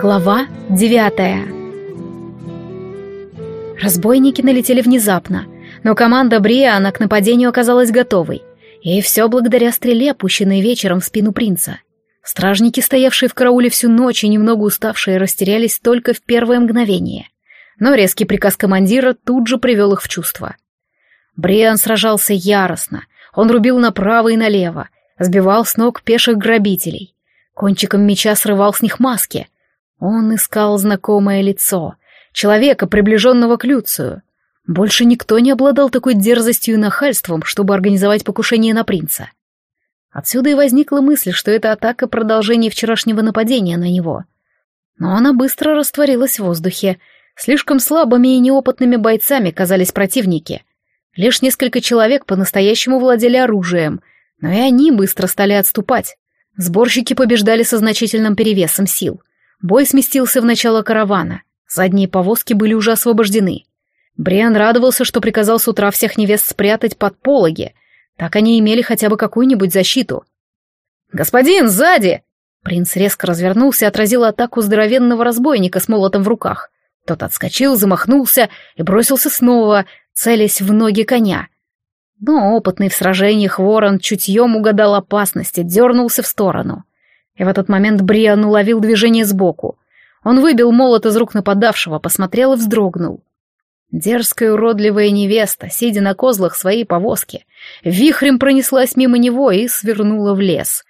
Глава девятая Разбойники налетели внезапно, но команда Бриана к нападению оказалась готовой. И все благодаря стреле, опущенной вечером в спину принца. Стражники, стоявшие в карауле всю ночь и немного уставшие, растерялись только в первое мгновение. Но резкий приказ командира тут же привел их в чувство. Бриан сражался яростно. Он рубил направо и налево, сбивал с ног пеших грабителей. Кончиком меча срывал с них маски — он искал знакомое лицо, человека, приближенного к Люцию. Больше никто не обладал такой дерзостью и нахальством, чтобы организовать покушение на принца. Отсюда и возникла мысль, что это атака продолжение вчерашнего нападения на него. Но она быстро растворилась в воздухе. Слишком слабыми и неопытными бойцами казались противники. Лишь несколько человек по-настоящему владели оружием, но и они быстро стали отступать. Сборщики побеждали со значительным перевесом сил. Бой сместился в начало каравана. Задние повозки были уже освобождены. Бриан радовался, что приказал с утра всех невест спрятать под пологи. Так они имели хотя бы какую-нибудь защиту. «Господин, сзади!» Принц резко развернулся и отразил атаку здоровенного разбойника с молотом в руках. Тот отскочил, замахнулся и бросился снова, целясь в ноги коня. Но опытный в сражениях ворон чутьем угадал опасность и дернулся в сторону. И в этот момент Бриан уловил движение сбоку. Он выбил молот из рук нападавшего, посмотрел и вздрогнул. Дерзкая уродливая невеста, сидя на козлах своей повозки, вихрем пронеслась мимо него и свернула в лес.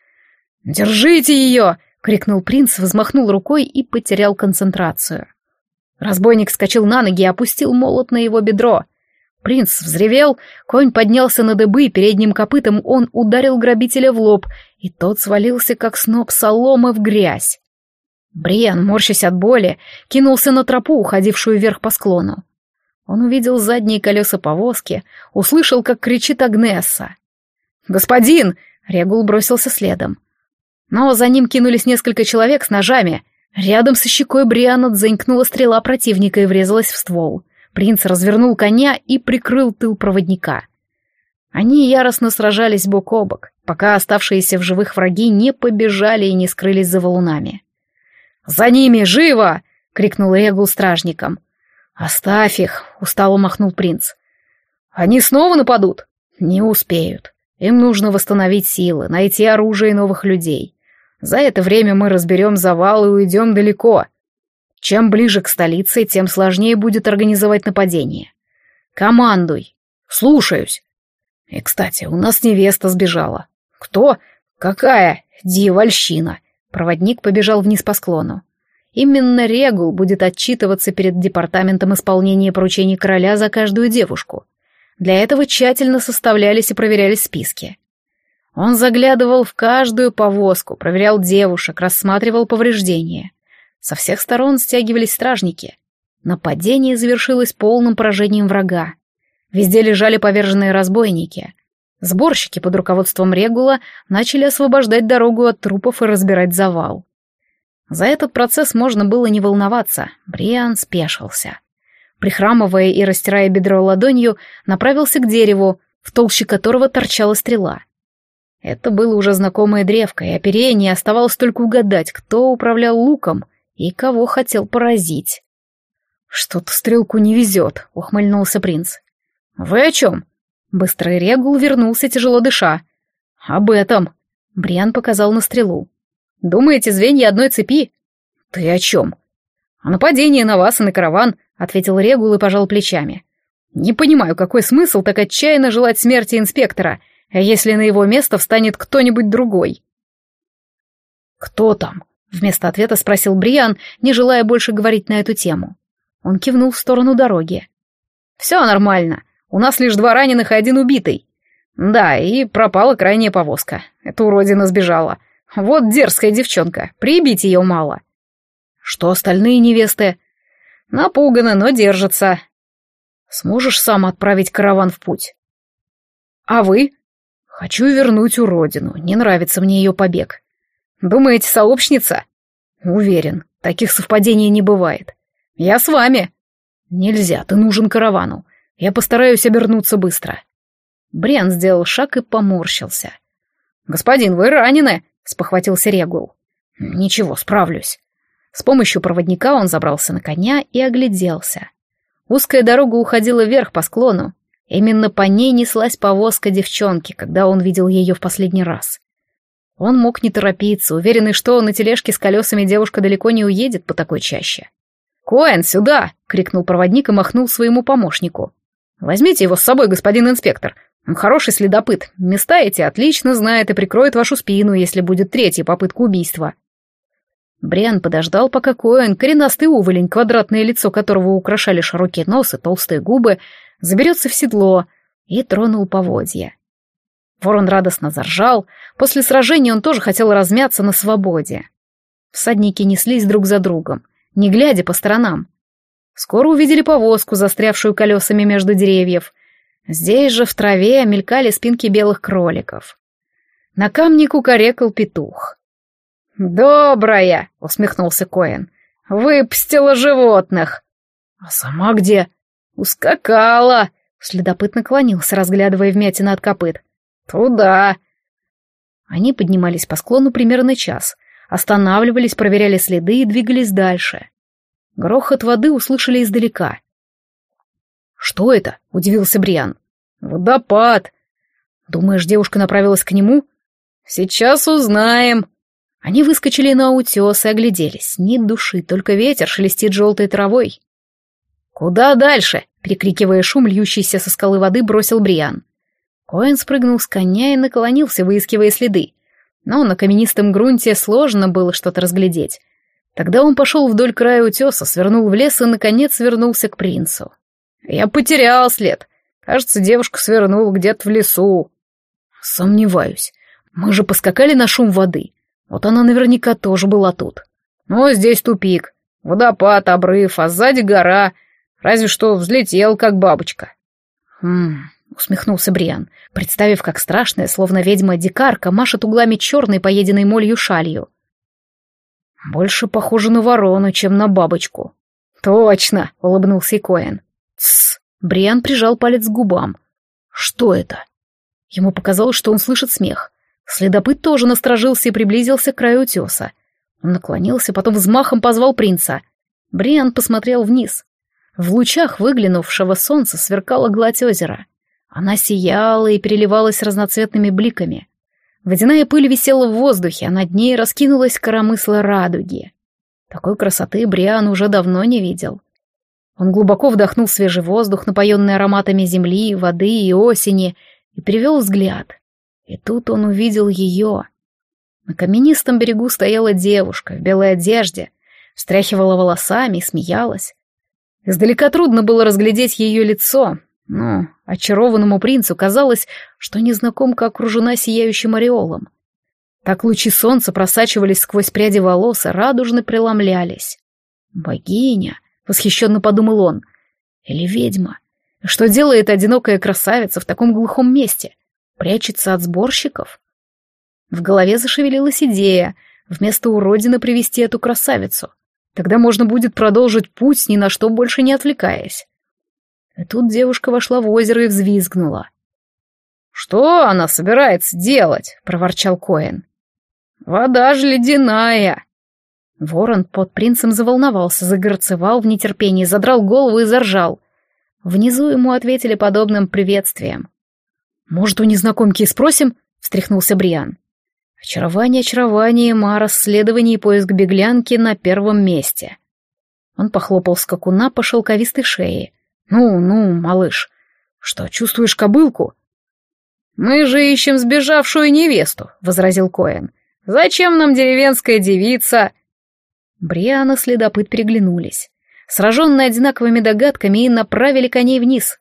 «Держите ее!» — крикнул принц, взмахнул рукой и потерял концентрацию. Разбойник вскочил на ноги и опустил молот на его бедро — Принц взревел, конь поднялся на дыбы, передним копытом он ударил грабителя в лоб, и тот свалился, как сноп соломы, в грязь. Бриан, морщась от боли, кинулся на тропу, уходившую вверх по склону. Он увидел задние колеса повозки, услышал, как кричит Агнесса. «Господин!» — Регул бросился следом. Но за ним кинулись несколько человек с ножами. Рядом со щекой Бриана дзенькнула стрела противника и врезалась в ствол. Принц развернул коня и прикрыл тыл проводника. Они яростно сражались бок о бок, пока оставшиеся в живых враги не побежали и не скрылись за валунами. «За ними! Живо!» — крикнул Эгул стражникам. «Оставь их!» — устало махнул принц. «Они снова нападут?» «Не успеют. Им нужно восстановить силы, найти оружие и новых людей. За это время мы разберем завал и уйдем далеко. Чем ближе к столице, тем сложнее будет организовать нападение. Командуй. Слушаюсь. И, кстати, у нас невеста сбежала. Кто? Какая? Дьявольщина. Проводник побежал вниз по склону. Именно Регул будет отчитываться перед департаментом исполнения поручений короля за каждую девушку. Для этого тщательно составлялись и проверялись списки. Он заглядывал в каждую повозку, проверял девушек, рассматривал повреждения. Со всех сторон стягивались стражники. Нападение завершилось полным поражением врага. Везде лежали поверженные разбойники. Сборщики под руководством Регула начали освобождать дорогу от трупов и разбирать завал. За этот процесс можно было не волноваться, Бриан спешился. Прихрамывая и растирая бедро ладонью, направился к дереву, в толще которого торчала стрела. Это было уже знакомое древко, и оперение оставалось только угадать, кто управлял луком — и кого хотел поразить. «Что-то стрелку не везет», — ухмыльнулся принц. «Вы о чем?» Быстрый регул вернулся, тяжело дыша. «Об этом», — Бриан показал на стрелу. «Думаете, звенья одной цепи?» «Ты о чем?» «О нападении на вас и на караван», — ответил Регул и пожал плечами. «Не понимаю, какой смысл так отчаянно желать смерти инспектора, если на его место встанет кто-нибудь другой». «Кто там?» Вместо ответа спросил Бриан, не желая больше говорить на эту тему. Он кивнул в сторону дороги. «Все нормально. У нас лишь два раненых и один убитый. Да, и пропала крайняя повозка. Эта уродина сбежала. Вот дерзкая девчонка. Прибить ее мало». «Что остальные невесты?» «Напуганы, но держатся». «Сможешь сам отправить караван в путь?» «А вы?» «Хочу вернуть уродину. Не нравится мне ее побег. Думаете, сообщница? Уверен, таких совпадений не бывает. Я с вами. Нельзя, ты нужен каравану. Я постараюсь обернуться быстро. Брен сделал шаг и поморщился. Господин, вы ранены, спохватился Регул. Ничего, справлюсь. С помощью проводника он забрался на коня и огляделся. Узкая дорога уходила вверх по склону. Именно по ней неслась повозка девчонки, когда он видел ее в последний раз. Он мог не торопиться, уверенный, что на тележке с колесами девушка далеко не уедет по такой чаще. «Коэн, сюда!» — крикнул проводник и махнул своему помощнику. «Возьмите его с собой, господин инспектор. Он хороший следопыт. Места эти отлично знает и прикроет вашу спину, если будет третья попытка убийства». Бриан подождал, пока Коэн, коренастый уволень, квадратное лицо которого украшали широкие нос и толстые губы, заберется в седло и тронул поводья. Ворон радостно заржал. После сражения он тоже хотел размяться на свободе. Всадники неслись друг за другом, не глядя по сторонам. Скоро увидели повозку, застрявшую колесами между деревьев. Здесь же в траве мелькали спинки белых кроликов. На камне кукарекал петух. «Добрая!» — усмехнулся Коэн. «Выпустила животных!» «А сама где?» «Ускакала!» — следопыт наклонился, разглядывая вмятины от копыт. «Туда!» Они поднимались по склону примерно час, останавливались, проверяли следы и двигались дальше. Грохот воды услышали издалека. «Что это?» — удивился Бриан. «Водопад!» «Думаешь, девушка направилась к нему?» «Сейчас узнаем!» Они выскочили на утес и огляделись. Ни души, только ветер шелестит желтой травой. «Куда дальше?» — перекрикивая шум, льющийся со скалы воды, бросил Бриан. Коэн спрыгнул с коня и наклонился, выискивая следы. Но на каменистом грунте сложно было что-то разглядеть. Тогда он пошел вдоль края утеса, свернул в лес и, наконец, вернулся к принцу. «Я потерял след. Кажется, девушка свернула где-то в лесу». «Сомневаюсь. Мы же поскакали на шум воды. Вот она наверняка тоже была тут. Ну, здесь тупик. Водопад, обрыв, а сзади гора. Разве что взлетел, как бабочка». «Хм, усмехнулся Бриан, представив, как страшная, словно ведьма-дикарка, машет углами черной, поеденной молью шалью. «Больше похоже на ворону, чем на бабочку». «Точно!» — улыбнулся Коэн. «Тссс!» — Бриан прижал палец к губам. «Что это?» Ему показалось, что он слышит смех. Следопыт тоже насторожился и приблизился к краю утеса. Он наклонился, потом взмахом позвал принца. Бриан посмотрел вниз. В лучах выглянувшего солнца сверкала гладь озера. Она сияла и переливалась разноцветными бликами. Водяная пыль висела в воздухе, а над ней раскинулась коромысла радуги. Такой красоты Бриан уже давно не видел. Он глубоко вдохнул свежий воздух, напоенный ароматами земли, воды и осени, и перевел взгляд. И тут он увидел ее. На каменистом берегу стояла девушка в белой одежде, встряхивала волосами и смеялась. Издалека трудно было разглядеть ее лицо, но очарованному принцу казалось, что незнакомка окружена сияющим ореолом. Так лучи солнца просачивались сквозь пряди волос и радужно преломлялись. «Богиня!» — восхищенно подумал он. «Или ведьма? Что делает одинокая красавица в таком глухом месте? Прячется от сборщиков?» В голове зашевелилась идея вместо уродины привести эту красавицу. Тогда можно будет продолжить путь, ни на что больше не отвлекаясь. И тут девушка вошла в озеро и взвизгнула. «Что она собирается делать?» — проворчал Коэн. «Вода же ледяная!» Ворон под принцем заволновался, загорцевал в нетерпении, задрал голову и заржал. Внизу ему ответили подобным приветствием. «Может, у незнакомки и спросим?» — встряхнулся Бриан. Очарование очарованием, а расследование и поиск беглянки на первом месте. Он похлопал скакуна по шелковистой шее. «Ну, ну, малыш, что, чувствуешь кобылку?» «Мы же ищем сбежавшую невесту», — возразил Коэн. «Зачем нам деревенская девица?» Бриан и следопыт переглянулись. Сраженные одинаковыми догадками и направили коней вниз.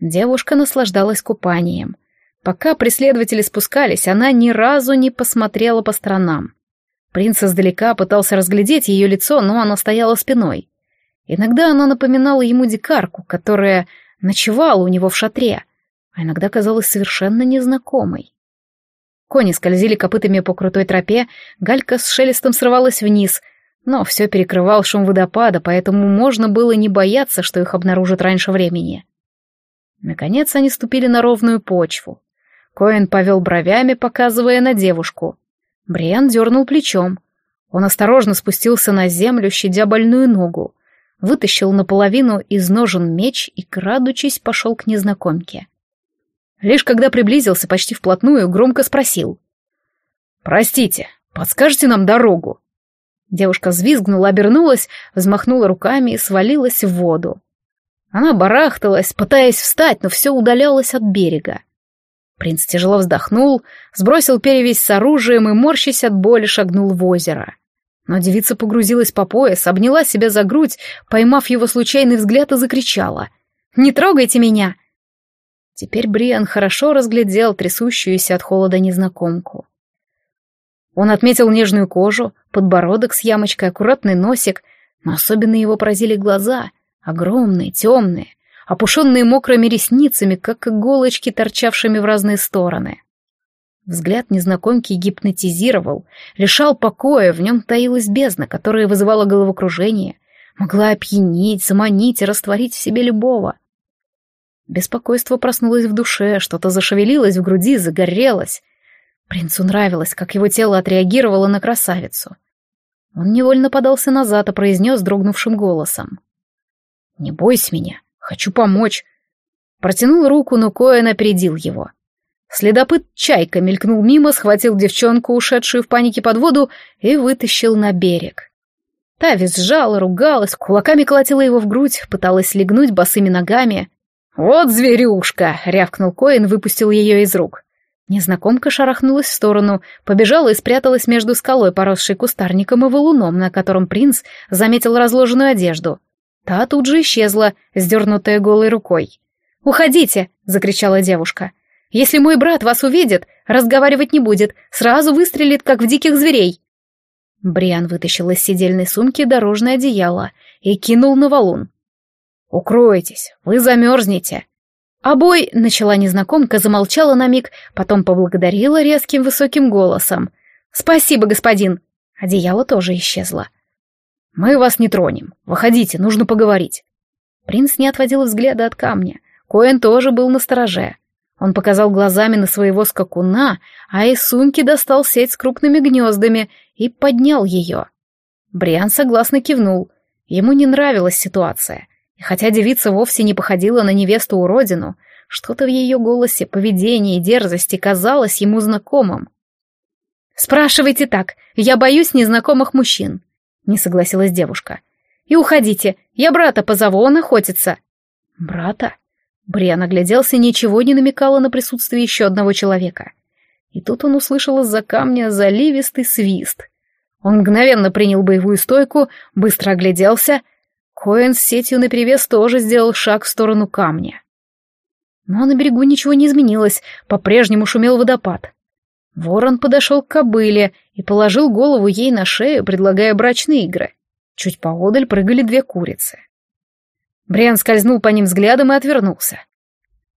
Девушка наслаждалась купанием. Пока преследователи спускались, она ни разу не посмотрела по сторонам. Принц издалека пытался разглядеть ее лицо, но она стояла спиной. Иногда она напоминала ему дикарку, которая ночевала у него в шатре, а иногда казалась совершенно незнакомой. Кони скользили копытами по крутой тропе, галька с шелестом срывалась вниз, но все перекрывал шум водопада, поэтому можно было не бояться, что их обнаружат раньше времени. Наконец они ступили на ровную почву. Коэн повел бровями, показывая на девушку. Бриан дернул плечом. Он осторожно спустился на землю, щадя больную ногу, вытащил наполовину из ножен меч и, крадучись, пошел к незнакомке. Лишь когда приблизился почти вплотную, громко спросил. «Простите, подскажете нам дорогу?» Девушка взвизгнула, обернулась, взмахнула руками и свалилась в воду. Она барахталась, пытаясь встать, но все удалялось от берега. Принц тяжело вздохнул, сбросил перевязь с оружием и, морщась от боли, шагнул в озеро. Но девица погрузилась по пояс, обняла себя за грудь, поймав его случайный взгляд и закричала. «Не трогайте меня!» Теперь Бриан хорошо разглядел трясущуюся от холода незнакомку. Он отметил нежную кожу, подбородок с ямочкой, аккуратный носик, но особенно его поразили глаза, огромные, темные, опушенные мокрыми ресницами, как иголочки, торчавшими в разные стороны. Взгляд незнакомки гипнотизировал, лишал покоя, в нем таилась бездна, которая вызывала головокружение, могла опьянить, заманить и растворить в себе любого. Беспокойство проснулось в душе, что-то зашевелилось в груди, загорелось. Принцу нравилось, как его тело отреагировало на красавицу. Он невольно подался назад и произнес дрогнувшим голосом. «Не бойся меня, хочу помочь». Протянул руку, но Коэн опередил его. Следопыт Чайка мелькнул мимо, схватил девчонку, ушедшую в панике под воду, и вытащил на берег. Та визжала, ругалась, кулаками колотила его в грудь, пыталась легнуть босыми ногами. «Вот зверюшка!» — рявкнул Коэн, выпустил ее из рук. Незнакомка шарахнулась в сторону, побежала и спряталась между скалой, поросшей кустарником и валуном, на котором принц заметил разложенную одежду. Та тут же исчезла, сдернутая голой рукой. «Уходите!» — закричала девушка. «Если мой брат вас увидит, разговаривать не будет, сразу выстрелит, как в диких зверей!» Бриан вытащил из сидельной сумки дорожное одеяло и кинул на валун. «Укройтесь, вы замерзнете!» «Обой!» — начала незнакомка, замолчала на миг, потом поблагодарила резким высоким голосом. «Спасибо, господин!» Одеяло тоже исчезло. «Мы вас не тронем. Выходите, нужно поговорить». Принц не отводил взгляда от камня. Коэн тоже был на стороже. Он показал глазами на своего скакуна, а из сумки достал сеть с крупными гнездами и поднял ее. Бриан согласно кивнул. Ему не нравилась ситуация. И хотя девица вовсе не походила на невесту-уродину, что-то в ее голосе, поведении и дерзости казалось ему знакомым. «Спрашивайте так, я боюсь незнакомых мужчин», — не согласилась девушка. «И уходите, я брата позову, он охотится». «Брата?» Бриан огляделся, ничего не намекало на присутствие еще одного человека. И тут он услышал из-за камня заливистый свист. Он мгновенно принял боевую стойку, быстро огляделся — Коэн с сетью наперевес тоже сделал шаг в сторону камня. Но на берегу ничего не изменилось, по-прежнему шумел водопад. Ворон подошел к кобыле и положил голову ей на шею, предлагая брачные игры. Чуть поодаль прыгали две курицы. Бриан скользнул по ним взглядом и отвернулся.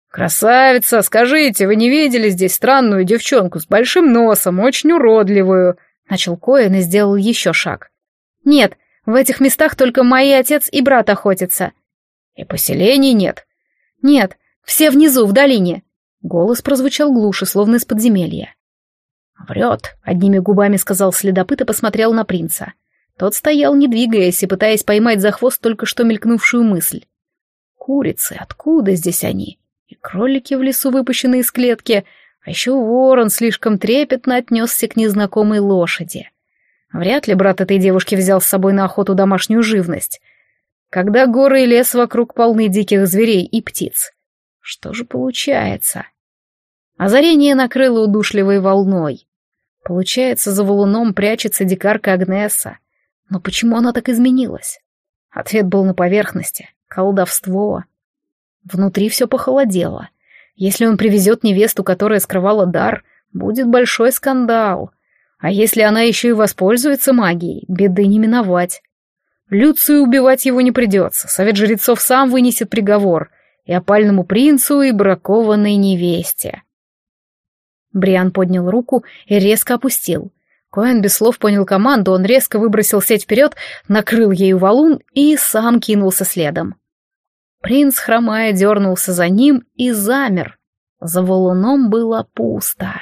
«Красавица, скажите, вы не видели здесь странную девчонку с большим носом, очень уродливую?» Начал Коэн и сделал еще шаг. «Нет, в этих местах только мои отец и брат охотятся. И поселений нет. Нет, все внизу, в долине. Голос прозвучал глуше, словно из подземелья. «Врет», — одними губами сказал следопыт и посмотрел на принца. Тот стоял, не двигаясь и пытаясь поймать за хвост только что мелькнувшую мысль. «Курицы, откуда здесь они? И кролики в лесу, выпущенные из клетки, а еще ворон слишком трепетно отнесся к незнакомой лошади. Вряд ли брат этой девушки взял с собой на охоту домашнюю живность. Когда горы и лес вокруг полны диких зверей и птиц. Что же получается? Озарение накрыло удушливой волной. Получается, за валуном прячется дикарка Агнеса. Но почему она так изменилась? Ответ был на поверхности. Колдовство. Внутри все похолодело. Если он привезет невесту, которая скрывала дар, будет большой скандал. А если она еще и воспользуется магией, беды не миновать. Люцию убивать его не придется, совет жрецов сам вынесет приговор и опальному принцу, и бракованной невесте. Бриан поднял руку и резко опустил. Коэн без слов понял команду, он резко выбросил сеть вперед, накрыл ею валун и сам кинулся следом. Принц, хромая, дернулся за ним и замер. За валуном было пусто.